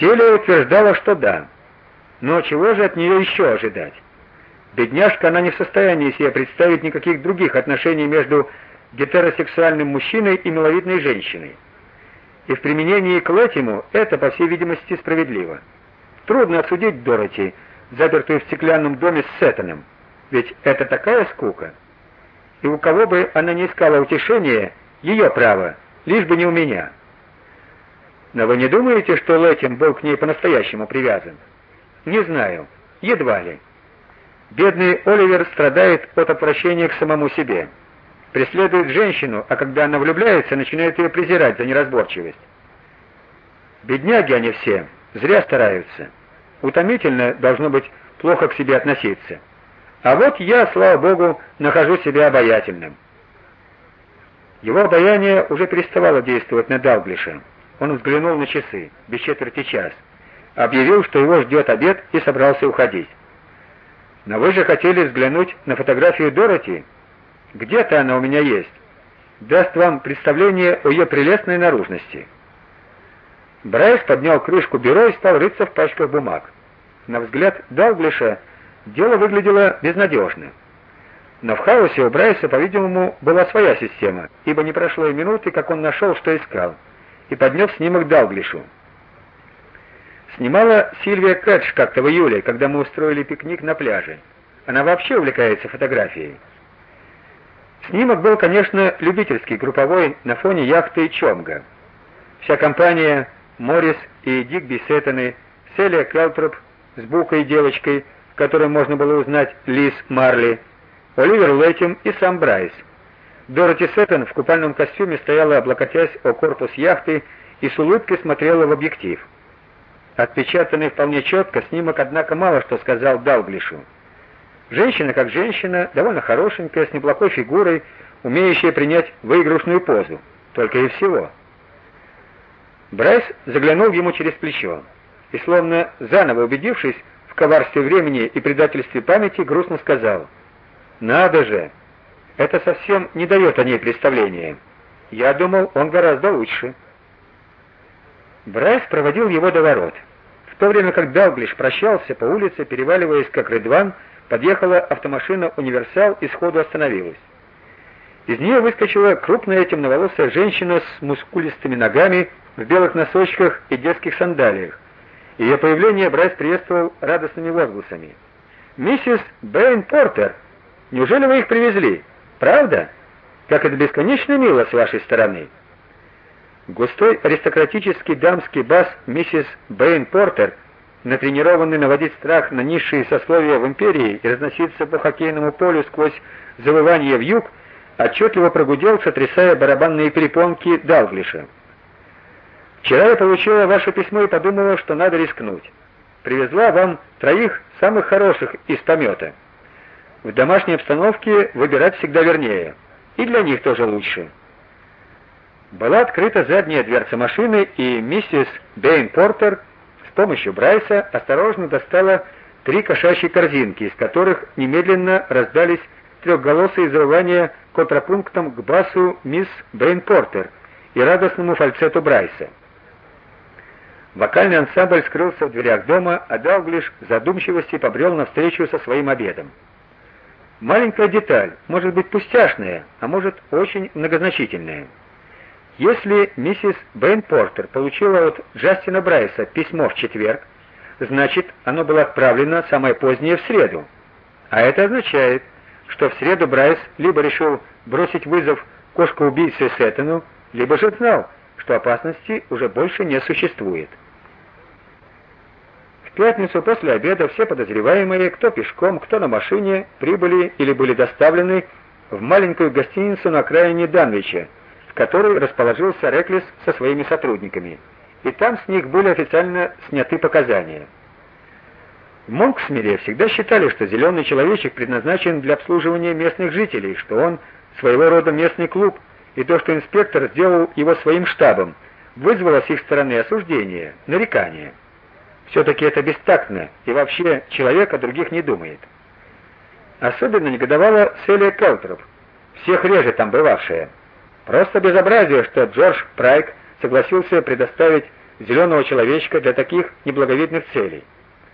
Селия утверждала, что да. Но чего же от нее еще ожидать? Бедняжка, она не в состоянии себе представить никаких других отношений между гетеросексуальным мужчиной и миловидной женщиной. И в применении к Лэтиму это, по всей видимости, справедливо. Трудно осудить Дороти, запертую в стеклянном доме с Сеттоном, ведь это такая скука. И у кого бы она не искала утешения, ее право, лишь бы не у меня. Но вы не думаете, что Лэтим был к ней по-настоящему привязан? Не знаю, едва ли. Бедный Оливер страдает от отвращения к самому себе. Преследует женщину, а когда она влюбляется, начинает ее презирать за неразборчивость. Бедняги они все, зря стараются. Утомительно должно быть плохо к себе относиться. А вот я, слава богу, нахожу себя обаятельным. Его обаяние уже переставало действовать на Далглиша. Он взглянул на часы, без четверти час, объявил, что его ждет обед и собрался уходить. Но вы же хотели взглянуть на фотографию Дороти? Где-то она у меня есть. Даст вам представление о ее прелестной наружности. Брайс поднял крышку бюро и стал рыться в пачках бумаг. На взгляд Далглиша дело выглядело безнадежно. Но в хаосе у Брайса, по-видимому, была своя система, ибо не прошло и минуты, как он нашел, что искал, и поднес снимок Далглишу. Снимала Сильвия Кэтч как-то в июле, когда мы устроили пикник на пляже. Она вообще увлекается фотографией. Снимок был, конечно, любительский, групповой, на фоне яхты Чомга. Вся компания Моррис и Дигби Сеттоны, Селия Келтроп с букой девочкой, в которой можно было узнать Лиз Марли, Оливер Лэттим и сам Брайс. Дороти Сеттон в купальном костюме стояла, облокотясь о корпус яхты, и с улыбкой смотрела в объектив. Отпечатанный вполне четко снимок, однако, мало что сказал Далглишу. Женщина как женщина, довольно хорошенькая, с неплохой фигурой, умеющая принять выигрышную позу, только и всего. Брайс заглянул ему через плечо и, словно заново убедившись в коварстве времени и предательстве памяти, грустно сказал: "Надо же, это совсем не дает о ней представления. Я думал, он гораздо лучше". Брайс проводил его до ворот. В то время как Далглиш прощался по улице, переваливаясь как рыдван, подъехала автомашина Универсал и сходу остановилась. Из нее выскочила крупная темноволосая женщина с мускулистыми ногами в белых носочках и детских сандалиях. Ее появление Брайс приветствовал радостными возгласами. «Миссис Бэйн Портер, неужели вы их привезли? Правда? Как это бесконечно мило с вашей стороны!» Густой аристократический дамский бас миссис Бэйн Портер, натренированный наводить страх на низшие сословия в империи и разноситься по хоккейному полю сквозь завывание вьюг, отчетливо прогудел, сотрясая барабанные перепонки Далглиша. Вчера я получила ваше письмо и подумала, что надо рискнуть. Привезла вам троих самых хороших из помета. В домашней обстановке выбирать всегда вернее, и для них тоже лучше. Была открыта задняя дверца машины, и миссис Бэйн Портер с помощью Брайса осторожно достала три кошачьи корзинки, из которых немедленно раздались трехголосые завывания контрапунктом к басу мисс Бэйн Портер и радостному фальцету Брайса. Вокальный ансамбль скрылся в дверях дома, а Далглиш в задумчивости побрел навстречу со своим обедом. Маленькая деталь, может быть пустяшная, а может очень многозначительная. Если миссис Бэйн Портер получила от Джастина Брайса письмо в четверг, значит, оно было отправлено самое позднее в среду. А это означает, что в среду Брайс либо решил бросить вызов кошка-убийце Сеттону, либо же знал, что опасности уже больше не существует. В пятницу после обеда все подозреваемые, кто пешком, кто на машине, прибыли или были доставлены в маленькую гостиницу на окраине Данвича, в которой расположился Реклис со своими сотрудниками, и там с них были официально сняты показания. В Монксмире всегда считали, что зеленый человечек предназначен для обслуживания местных жителей, что он своего рода местный клуб, и то, что инспектор сделал его своим штабом, вызвало с их стороны осуждение, нарекание. Все таки это бестактно, и вообще человек о других не думает. Особенно негодовала Селия Келтроп, всех реже там бывавшая. Просто безобразие, что Джордж Прайк согласился предоставить зеленого человечка для таких неблаговидных целей.